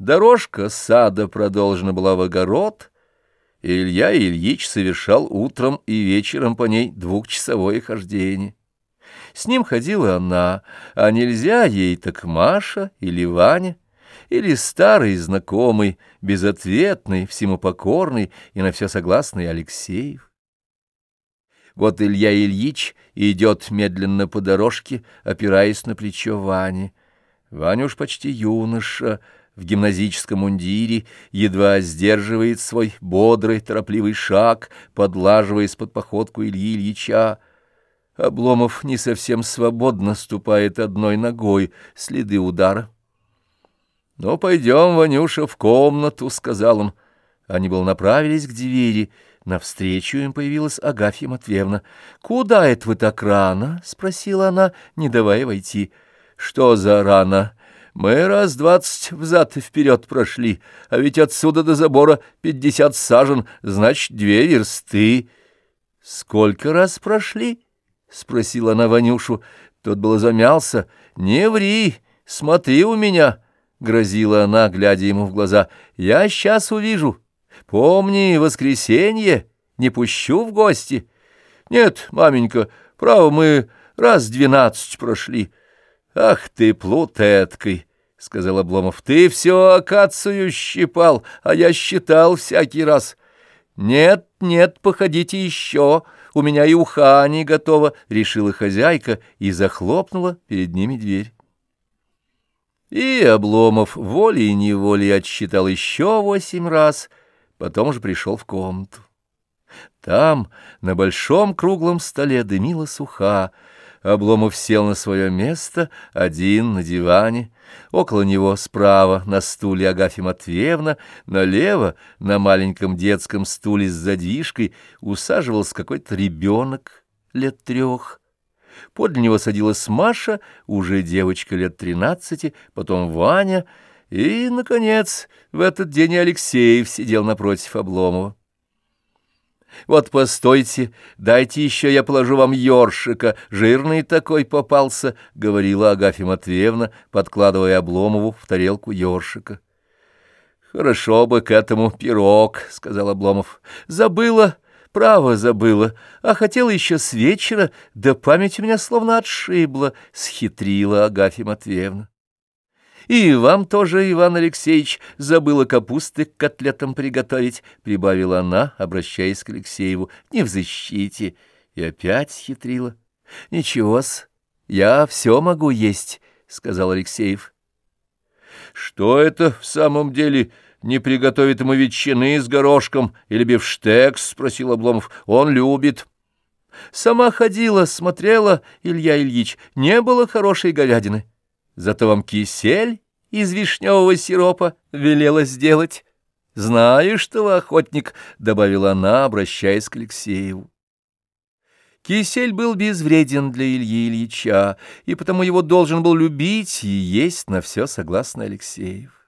Дорожка сада продолжена была в огород, и Илья Ильич совершал утром и вечером по ней двухчасовое хождение. С ним ходила она, а нельзя ей так Маша или Ваня, или старый знакомый, безответный, всему покорный и на все согласный Алексеев. Вот Илья Ильич идет медленно по дорожке, опираясь на плечо Вани. Ваня уж почти юноша, в гимназическом мундире, едва сдерживает свой бодрый, торопливый шаг, подлаживаясь под походку Ильи Ильича. Обломов не совсем свободно ступает одной ногой, следы удара. «Ну, пойдем, Ванюша, в комнату», — сказал он. Они был направились к двери. Навстречу им появилась Агафья Матвеевна. «Куда это вы так рано?» — спросила она, не давая войти. «Что за рано? Мы раз двадцать взад и вперед прошли, а ведь отсюда до забора пятьдесят сажен, значит, две версты». «Сколько раз прошли?» — спросила она Ванюшу. Тот было замялся. «Не ври, смотри у меня». — грозила она, глядя ему в глаза. — Я сейчас увижу. Помни, воскресенье, не пущу в гости. — Нет, маменька, право, мы раз двенадцать прошли. — Ах ты, плут сказал Обломов. — Ты все акацию щипал, а я считал всякий раз. — Нет, нет, походите еще, у меня и уха не готова, — решила хозяйка и захлопнула перед ними дверь. И Обломов волей-неволей отсчитал еще восемь раз, потом уже пришел в комнату. Там, на большом круглом столе, дымила суха. Обломов сел на свое место, один на диване. Около него справа на стуле Агафья Матвеевна, налево на маленьком детском стуле с задвижкой усаживался какой-то ребенок лет трех. Подле него садилась Маша, уже девочка лет тринадцати, потом Ваня, и, наконец, в этот день Алексеев сидел напротив Обломова. «Вот постойте, дайте еще я положу вам ёршика, жирный такой попался», — говорила Агафья Матвеевна, подкладывая Обломову в тарелку ёршика. «Хорошо бы к этому пирог», — сказал Обломов. «Забыла». Право забыла, а хотела еще с вечера, да память у меня словно отшибла, — схитрила Агафья Матвеевна. И вам тоже, Иван Алексеевич, забыла капусты к котлетам приготовить, — прибавила она, обращаясь к Алексееву. — Не в защите. И опять схитрила. — Ничего-с, я все могу есть, — сказал Алексеев. — Что это в самом деле не приготовит ему ветчины с горошком или бифштекс? — спросил Обломов. — Он любит. Сама ходила, смотрела, Илья Ильич, не было хорошей говядины. Зато вам кисель из вишневого сиропа велела сделать. Знаю, что вы охотник, — добавила она, обращаясь к Алексееву. Кисель был безвреден для Ильи Ильича, и потому его должен был любить и есть на все согласно Алексеев.